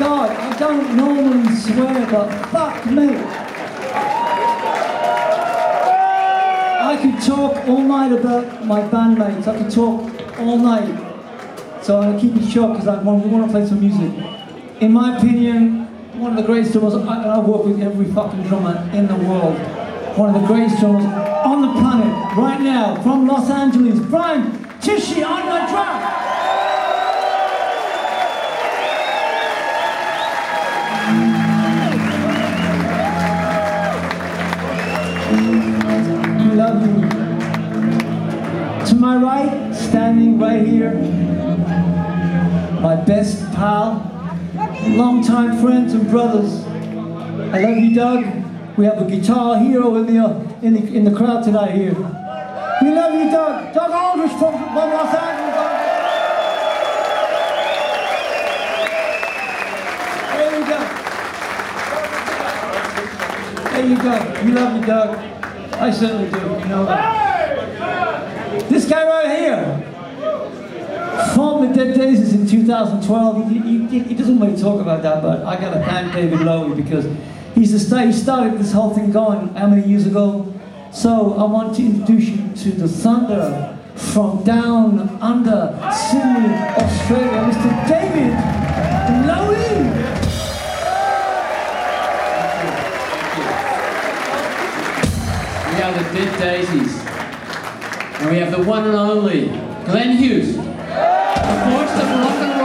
God, I don't normally swear, but fuck me. I could talk all night about my bandmates. I could talk all night. So I'm keep it short because I want, want to play some music. In my opinion, one of the greatest drummers, I, I work with every fucking drummer in the world. One of the greatest drummers on the planet right now from Los Angeles, Brian Tichy We love you. To my right, standing right here, my best pal, longtime friends and brothers. I love you, Doug. We have a guitar hero in the, in the, in the crowd tonight here. There you go. You love you, Doug. I certainly do. You know that. This guy right here formed the Dead Daisies in 2012. He, he, he doesn't really talk about that, but I got to thank David Lowy because he's the star, he started this whole thing going how many years ago? So I want to introduce you to the Thunder from down under Sydney, Australia, Have the Dead Daisies. And we have the one and only Glenn Hughes, the of rock and roll.